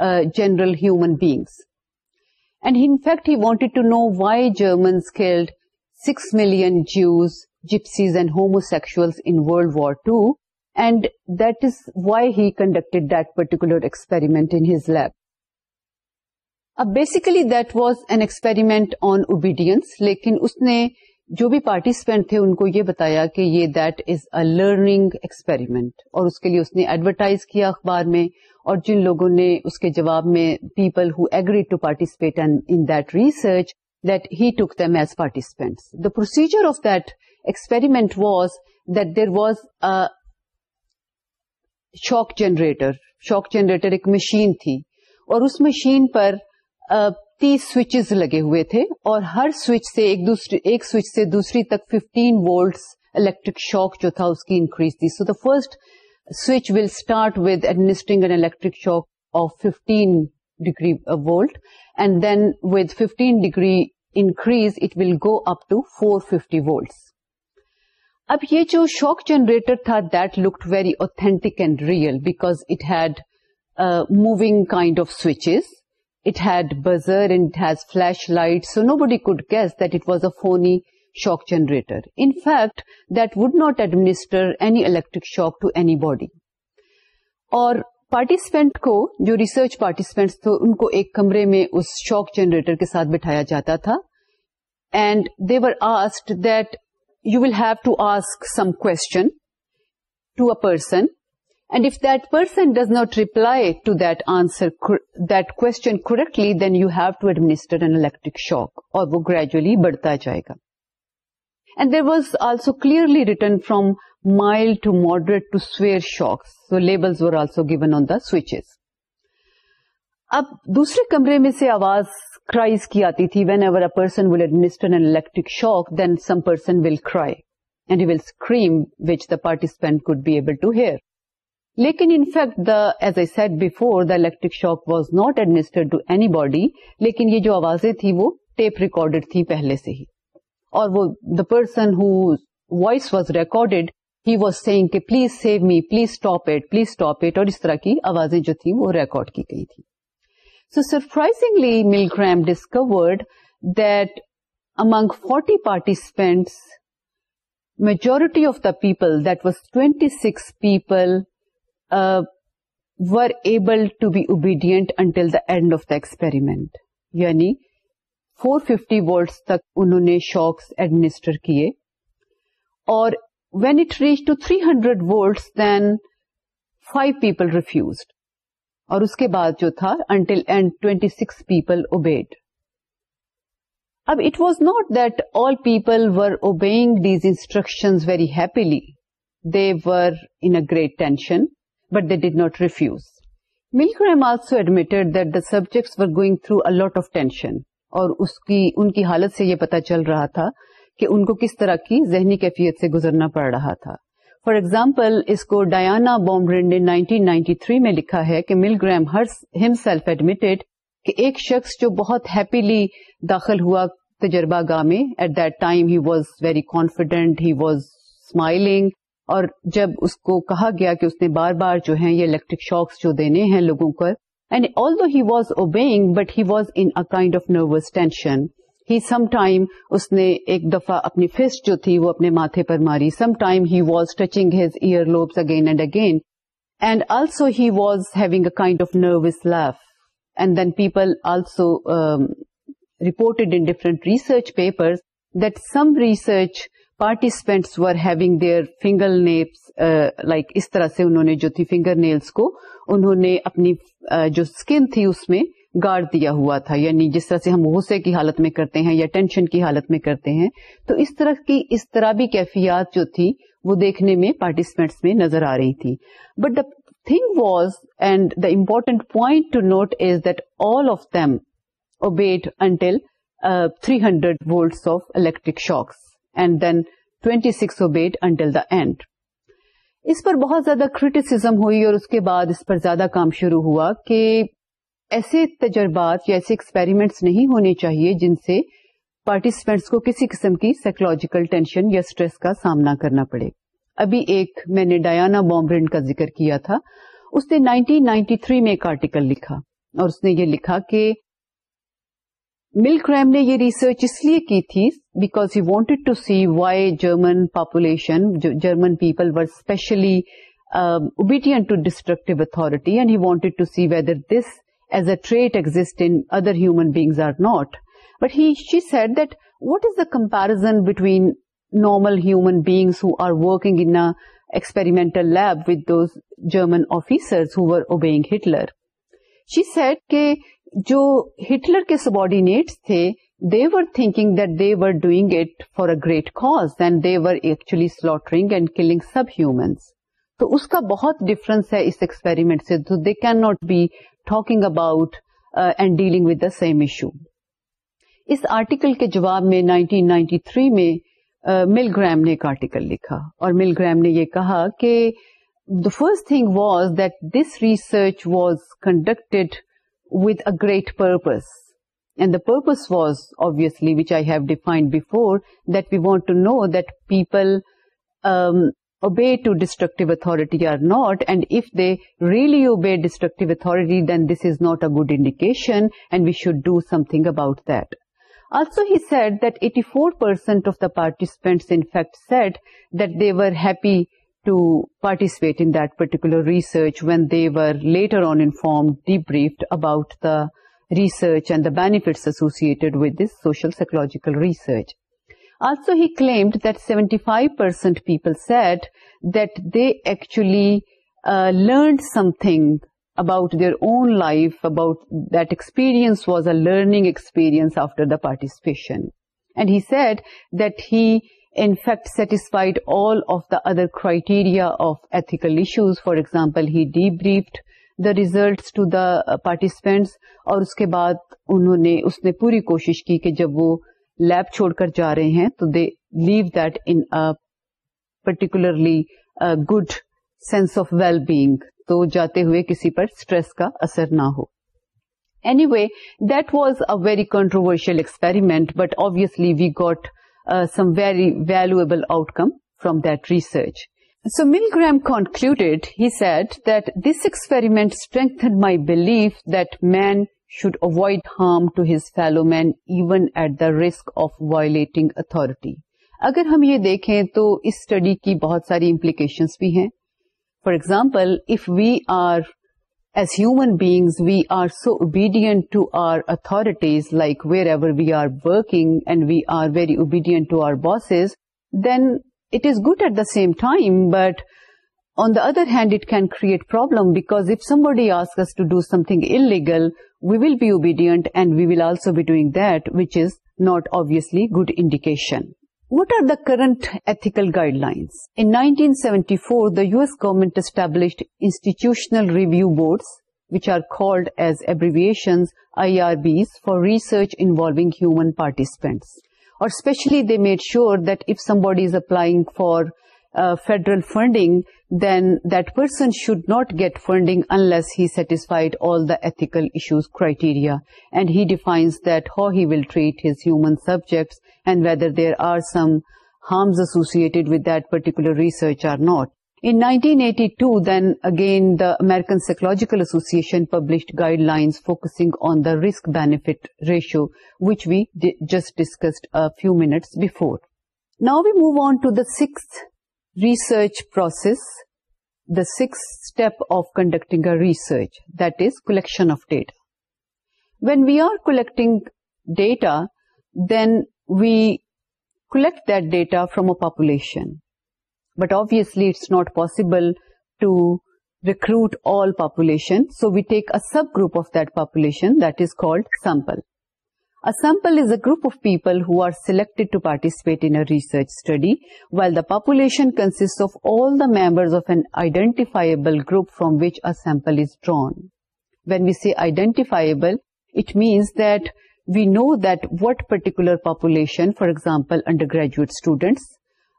uh, general human beings. And in fact, he wanted to know why Germans killed 6 million Jews, gypsies and homosexuals in World War II and that is why he conducted that particular experiment his اب basically that was an experiment on obedience لیکن اس نے جو بھی پارٹیسپینٹ تھے ان کو یہ بتایا کہ یہ that is a learning experiment اور اس کے لیے اس نے ایڈورٹائز کیا اخبار میں اور جن لوگوں نے اس کے جواب میں people who agree to participate in that research that he took them as participant the procedure of that experiment was that there was shock generator shock generator ایک مشین تھی اور اس مشین پر تیس سوئچز لگے ہوئے تھے اور ہر سوئچ سے ایک دوسری ایک سوئچ سے دوسری تک ففٹین وولٹس الیکٹرک شاک جو تھا اس کی انکریز تھی so the first switch will start with administering an electric shock of fifteen degree volt and then with fifteen degree increase it will go up to four fifty volts اب یہ جو شوق جنریٹر تھا that looked very authentic and real because it had moving kind of switches it had buzzer and it has flash light so nobody could guess that it was a phony shock generator in fact that would not administer any electric shock to anybody اور پارٹیسپینٹ کو جو ریسرچ پارٹیسپینٹس تھے ان کو ایک کمرے میں اس شاک جنریٹر کے ساتھ بٹھایا جاتا تھا and they were asked that you will have to ask some question to a person and if the person does not reply to the answer that correctly then you have to administrate an electric shock اور وہ گریجلی بڑھتا جائے گا and there was also clearly written from mild to moderate shock label was also given on the switches اب دوسرے کمرے میں سے آواز کرائز کی آتی تھی whenever person will administer electric shock then some person will cry and will scream which the participant could be able to hear لیکن in fact as a said before the electric shock was not administer to anybody لیکن یہ جو آوازیں تھیں وہ ٹیپ ریکارڈیڈ تھی پہلے سے ہی اور وہ the person who voice was recorded he was saying کہ please save me please stop it please stop it اور اس طرح کی آوازیں جو تھی وہ ریکارڈ کی گئی تھی سو سرپرائز لی Milgram discovered that among forty participants majority of the people that was twenty six people were labelled to be obedient until the end of the experiment یعنی فور فیفٹی ولڈ تک انہوں نے شوکس ایڈمیسٹر کیے اور when it reach to three hundred volts then five people refused اور اس کے بعد جو تھا until and twenty six people obeyed اب it was not that all people were instruction very happily they were in great tension but they did not refuse also admitted that the subject through a lot of tension اور اس کی ان کی حالت سے یہ پتا چل رہا تھا کہ ان کو کس طرح کی ذہنی کیفیت سے گزرنا پڑ رہا تھا فار ایگزامپل اس کو ڈایانا بومبرن نے نائنٹین نائنٹی تھری میں لکھا ہے کہ Milgram herself admitted کہ ایک شخص جو بہت ہیپیلی داخل ہوا تجربہ گاہ میں at that time he was very confident he was smiling اور جب اس کو کہا گیا کہ اس نے بار بار جو ہے یہ الیکٹرک شاکس جو دینے ہیں لوگوں کو and although he was obeying but he was in kind of nervous tension he some time اس نے ایک دفعہ اپنی فسٹ جو تھی وہ اپنے ماتھے پر ماری some time he was touching his year lobes again and again and also he was having a kind of nervous laugh and then people also reported in different research paper that some research participants were having their finger nibs like اس طرح سے انہوں نے جو تھی فنگر نیلس کو انہوں نے اپنی uh, جو اسکن تھی اس میں دیا ہوا تھا یعنی جس طرح سے ہم غصے کی حالت میں کرتے ہیں یا ٹینشن کی حالت میں کرتے ہیں تو اس طرح کی اس طرح کیفیات جو تھی وہ دیکھنے میں پارٹیسپینٹس میں نظر آ رہی تھی but the thing was and the important point to note is that all of them obeyed until three hundred volts of electric shocks and then twenty six obeyed until the end اس پر بہت زیادہ کریٹیسم ہوئی اور اس کے بعد اس پر زیادہ کام شروع ہوا کہ ایسے تجربات یا ایسے ایکسپیریمنٹس نہیں ہونے چاہیے جن سے پارٹیسپینٹس کو کسی قسم کی سائیکولوجیکل ٹینشن یا اسٹریس کا سامنا کرنا پڑے ابھی ایک میں نے ڈایانا بومبرن کا ذکر کیا تھا اس نے 1993 میں ایک آرٹیکل لکھا اور اس نے یہ لکھا کہ ملک ریم نے یہ ریسرچ اس لیے کی تھی because he wanted to see why German population German people were especially obedient to destructive authority and he wanted to see whether this is a trait exist in other human beings or not but she said that what is the comparison between normal human beings her working in experimental lab with German officer obey Hitler she said کے جو ہٹلر کے سب آرڈینےٹس تھے they war thinking they were doing it for great cause then they were capturing and killing subhumans تو اس کا بہت ڈفرنس ہے اس ایکسپیریمنٹ سے they can not be talking about and dealing with the same issue اس آرٹیکل کے جواب میں 1993 میں مل uh, گرام نے ایک آرٹیکل لکھا اور مل گرام نے یہ کہا کہ the first thing was that this research was conducted with a great purpose and the purpose was obviously which I have defined before that we want to know that people obey to destructive authority or not, and if they really obey destructive authority, then this is not a good indication and we should do something about that. Also, he said that 84% of the participants in fact said that they were happy to participate in that particular research when they were later on informed, debriefed about the research and the benefits associated with this social psychological research. آج تو ہیمڈ that seventy five percent people said that they actually learned something their own life about that experience was a learning experience after the participation and he said that he in fact satisfied all of the other criteria of ethical issues for example he debriefed the results to the participants اور اس كے بعد پوری كوشش كی جب وہ لیب چھوڑ کر جا رہے ہیں تو they leave that in particularly good sense of well being تو جاتے ہوئے کسی پر اسٹریس کا اثر نہ ہو anyway that was a very controversial experiment but obviously we got some very valuable outcome from that research so Milgram concluded he said that this experiment strengthened my belief that man should avoid harm to his fellow man even at the risk of violating authority اگر ہم یہ دیکھیں تو اس اسٹڈی کی بہت ساری امپلیکیشنس بھی ہیں for example if we are as human beings we are so obedient to our authorities like wherever we are working and we are very obedient to our bosses then it is good at the same time but on the other hand it can create problem because if somebody asks to do something we will be obedient and we will also be doing that which is not obviously good indication. What are the current ethical guidelines? In 1974, the US government established institutional review boards, which are called as abbreviations IRBs for research involving human participants. Or especially they made sure that if somebody is applying for uh, federal funding, then that person should not get funding unless he satisfied all the ethical issues criteria. And he defines that how he will treat his human subjects and whether there are some harms associated with that particular research or not. In 1982, then again, the American Psychological Association published guidelines focusing on the risk-benefit ratio, which we just discussed a few minutes before. Now we move on to the sixth research process, the sixth step of conducting a research, that is collection of data. When we are collecting data, then we collect that data from a population. But obviously it's not possible to recruit all population, so we take a subgroup of that population, that is called sample. A sample is a group of people who are selected to participate in a research study, while the population consists of all the members of an identifiable group from which a sample is drawn. When we say identifiable, it means that we know that what particular population, for example, undergraduate students,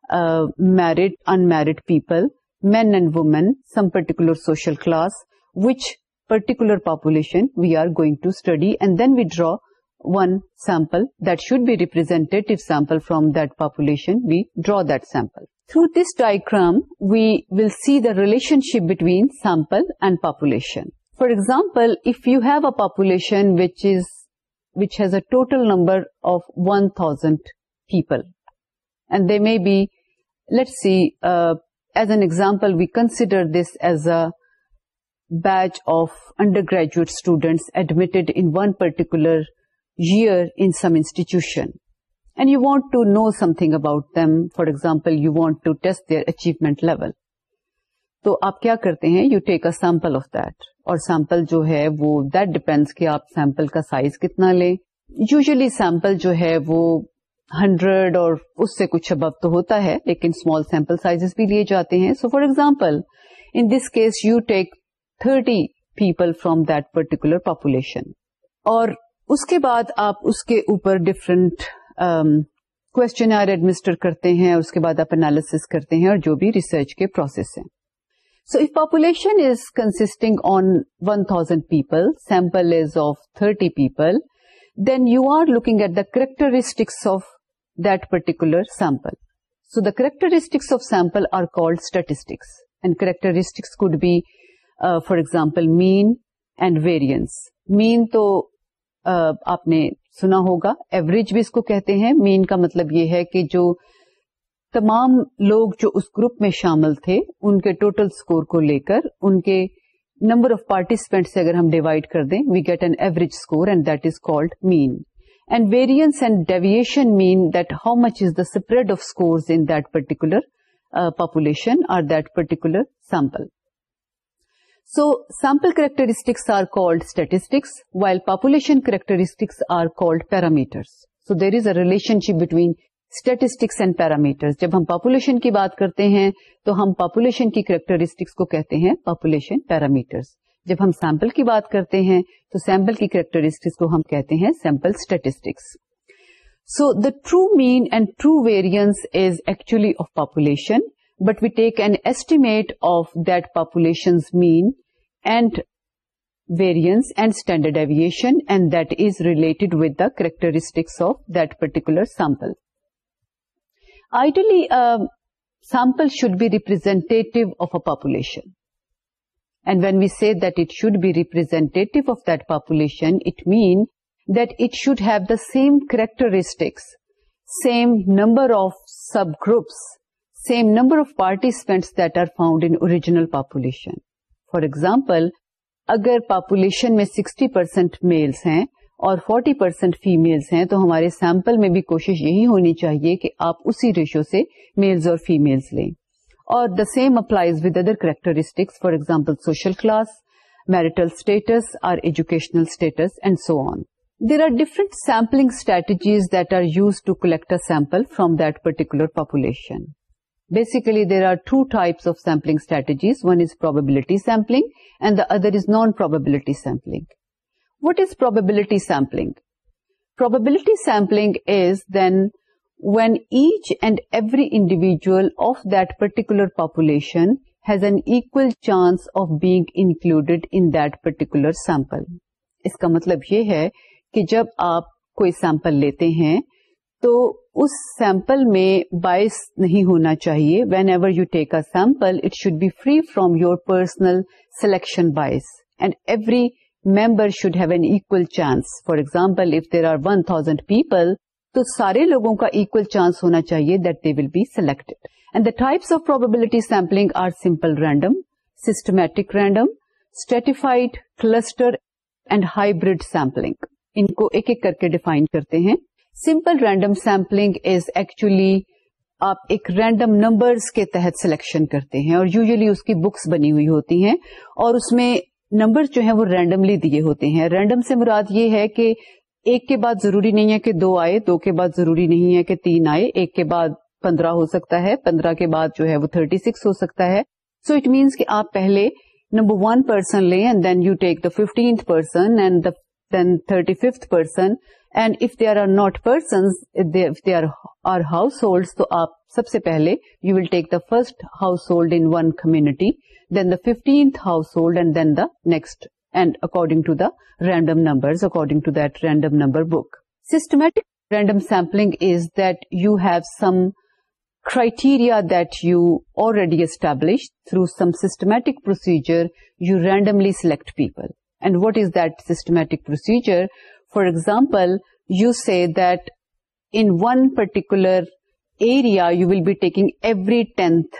uh, married, unmarried people, men and women, some particular social class, which particular population we are going to study, and then we draw one sample that should be representative sample from that population, we draw that sample. Through this diagram, we will see the relationship between sample and population. For example, if you have a population which has a total number of 1,000 people, and they may be, let's see, uh, as an example, we consider this as a batch of undergraduate students admitted in one particular year in some institution and you want to know something about them. For example, you want to test their achievement level. تو آپ کیا کرتے ہیں you take a sample of that اور سیمپل جو ہے آپ سیمپل کا سائز کتنا لیں یوزلی سیمپل جو ہے وہ ہنڈریڈ اور اس سے کچھ ابو تو ہوتا ہے لیکن اسمال سیمپل سائز بھی لیے جاتے ہیں so for example in this case you take thirty people from that particular population اور اس کے بعد آپ اس کے اوپر ڈفرنٹ آر ایڈمنسٹر کرتے ہیں اس کے بعد آپ انالیس کرتے ہیں اور جو بھی ریسرچ کے پروسیس ہیں so if population is consisting on one thousand people sample is of thirty people then you are looking at the characteristics of that particular sample so the characteristics of sample are called statistics and characteristics could be for example mean and variance mean تو آپ نے سنا ہوگا ایوریج بھی اس کو کہتے ہیں مین کا مطلب یہ ہے کہ جو تمام لوگ جو اس گروپ میں شامل تھے ان کے ٹوٹل اسکور کو لے کر ان کے نمبر آف پارٹیسپینٹ سے اگر ہم ڈیوائڈ کر دیں we get an average score and that is called mean and variance and deviation mean that how much is the spread of scores in that particular population اور that particular sample so sample characteristics are called statistics while population characteristics are called parameters so there is a relationship between statistics and parameters جب ہم پاپولیشن کی بات کرتے ہیں تو ہم پاپولیشن کی کریکٹرسٹکس کو کہتے ہیں پاپولیشن پیرامیٹرس جب ہم سیمپل کی بات کرتے ہیں تو سیمپل کی کریکٹرسٹکس کو ہم کہتے ہیں sample statistics so the true mean and true variance is actually of population but we take an estimate of that population's mean and variance and standard deviation, and that is related with the characteristics of that particular sample. Ideally, a sample should be representative of a population. And when we say that it should be representative of that population, it means that it should have the same characteristics, same number of subgroups, same number of participants that are found انیجنل population for example اگر پاپولیشن میں سکسٹی پرسینٹ میلس ہیں اور فورٹی پرسینٹ فیملس ہیں تو ہمارے سیمپل میں بھی کوشش یہی ہونی چاہیے کہ آپ اسی ریشو سے میلز اور فیملز لیں اور the same applies with other characteristics for example social class marital status or educational status and so on there are different sampling strategies that are use to collect a sample from that particular population basically there are two types of sampling strategies one is probability sampling and the other is non probability sampling what is probability sampling probability sampling is then when each and every individual of that particular population has an equal chance of being included in particular sample اس کا مطلب یہ ہے کہ جب آپ کوئی سیمپل لیتے ہیں تو اس سیمپل میں باعث نہیں ہونا چاہیے whenever you take a sample it should be free from your personal selection bias and every member should have an equal chance for example if there are one thousand people تو سارے لوگوں کا ایکل چانس ہونا چاہیے that they will be select and the types of probability sampling are simple random systematic random stratified cluster and hybrid sampling ان کو ایک ایک کر کے ڈیفائن کرتے ہیں simple random sampling is actually آپ ایک رینڈم نمبر کے تحت سلیکشن کرتے ہیں اور یوزلی اس کی بکس بنی ہوئی ہوتی ہیں اور اس میں نمبر جو ہیں وہ رینڈملی دیے ہوتے ہیں رینڈم سے مراد یہ ہے کہ ایک کے بعد ضروری نہیں ہے کہ دو آئے دو کے بعد ضروری نہیں ہے کہ تین آئے ایک کے بعد پندرہ ہو سکتا ہے پندرہ کے بعد جو ہے وہ تھرٹی سکس ہو سکتا ہے سو اٹ مینس کہ آپ پہلے نمبر ون پرسن لیں and then you take the fifteenth person and then thirty fifth person and if they are not persons they are are household تو آپ سب سے پہلے you will take the first household in one committee then the fifteenth household and then the next and according to the random number according to that random number book systematic random sampling is that you have some criteria that you already establish through some systematic procedure you randomly select people and what is that systematic procedure For example, you say that in one particular area, you will be taking every 10th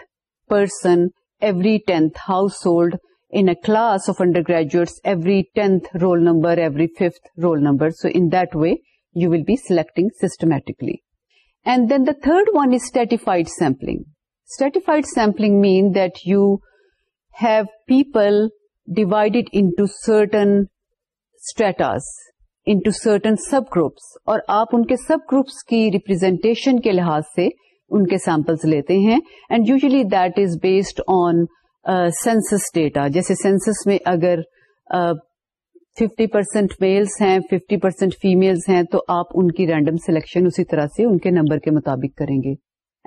person, every 10th household. In a class of undergraduates, every 10th roll number, every 5th roll number. So in that way, you will be selecting systematically. And then the third one is stratified sampling. Stratified sampling means that you have people divided into certain stratas. into certain certain subgroups اور آپ ان کے سب گروپس کی ریپرزینٹیشن کے لحاظ سے ان کے سیمپلز لیتے ہیں and usually that is based on census data جیسے سینسس میں اگر ففٹی پرسینٹ میلس ہیں ففٹی پرسینٹ فیملس ہیں تو آپ ان کی رینڈم سلیکشن اسی طرح سے ان کے نمبر کے مطابق کریں گے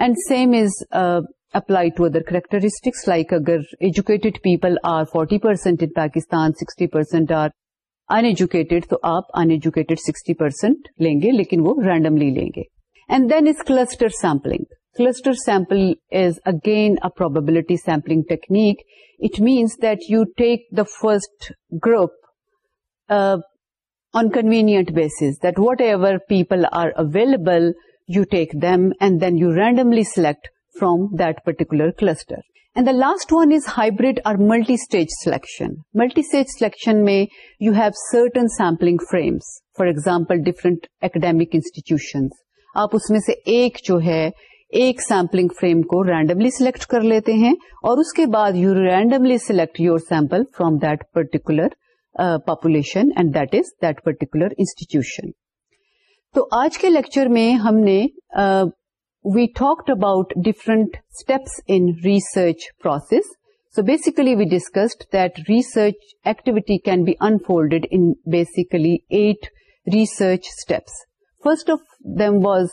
and same is apply to other characteristics like اگر educated people are forty percent in Pakistan sixty percent are uneducated تو آپ ان ایجوکیٹڈ سکسٹی پرسینٹ لیں گے لیکن وہ رینڈملی لیں گے and then is cluster sampling cluster sample is again a probability sampling technique it means that you take the first group on convenient basis that whatever people are available you take them and then you randomly select from that particular cluster and the last one is hybrid اور multi stage selection multi stage selection میں you have certain sampling frames for example different academic institutions آپ اس میں سے ایک جو ہے ایک سیمپلنگ فریم کو رینڈملی سلیکٹ کر لیتے ہیں اور اس کے بعد you randomly select your sample from that particular population and that is that particular institution تو آج کے لیکچر میں ہم نے uh, we talked about different steps in research process so basically we discussed that research activity can be unfold N basically eight research steps first of them was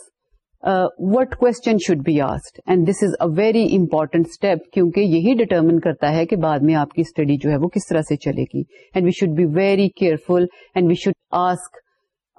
what question should be آس and this is a very important step کیونکہ یہی ڈیٹرمن کرتا ہے کہ بعد میں آپ کی اسٹڈی جو ہے وہ کس طرح سے چلے گی and we should be very careful and we should ask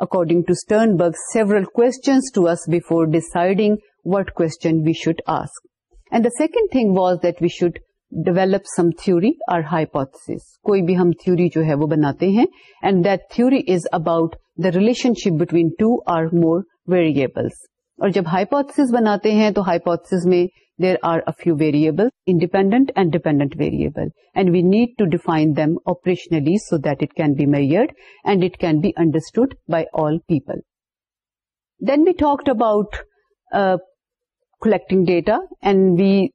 according to Sternberg several before deciding what question we should ask and the second thing was that we should develop some theory or hypothesis کوئی بھی ہم تھوڑی جو ہے وہ بناتے ہیں and that theory is about the relationship between two or more variables اور جب ہائیپوتھس بناتے ہیں تو ہائیپوتھس میں there are a few variables independent and dependent variable and we need to define them operationally so that it can be measured and it can be understood by all people then we talk about collecting data, and we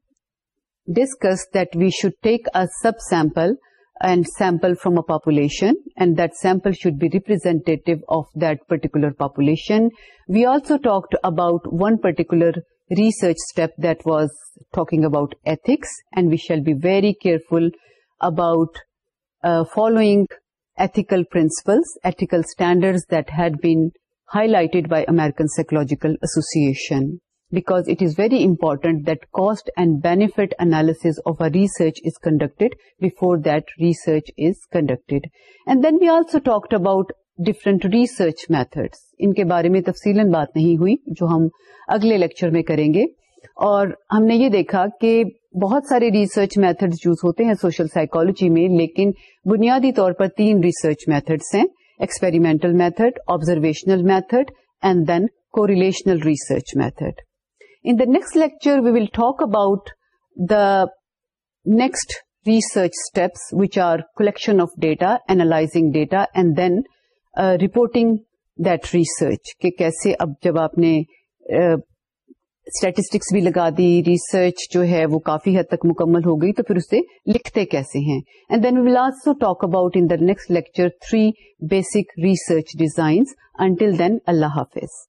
discussed that we should take a subsample and sample from a population, and that sample should be representative of that particular population. We also talked about one particular research step that was talking about ethics, and we shall be very careful about uh, following ethical principles, ethical standards that had been highlighted by American Psychological Association. Because it is very important that cost and benefit analysis of our research is conducted before that research is conducted and then we also talked about different research methods ان کے بارے میں تفصیل بات نہیں ہوئی جو ہم اگلے لیکچر میں کریں گے اور ہم نے یہ دیکھا کہ بہت سارے ریسرچ میتھڈز یوز ہوتے ہیں سوشل سائیکالوجی میں لیکن بنیادی طور پر تین ریسرچ میتھڈس ہیں experimental method observational method and then correlational research method In the next lecture, we will talk about the next research steps, which are collection of data, analyzing data, and then uh, reporting that research. کہ کیسے اب جب آپ نے اسٹیٹسٹکس بھی لگا دی ریسرچ جو ہے وہ کافی حد تک مکمل ہو گئی تو پھر اسے لکھتے کیسے ہیں and then will also talk about in the next lecture three basic research designs until then اللہ حافظ